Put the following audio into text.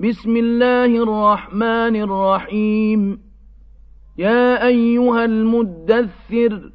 بسم الله الرحمن الرحيم. يا أيها المدثر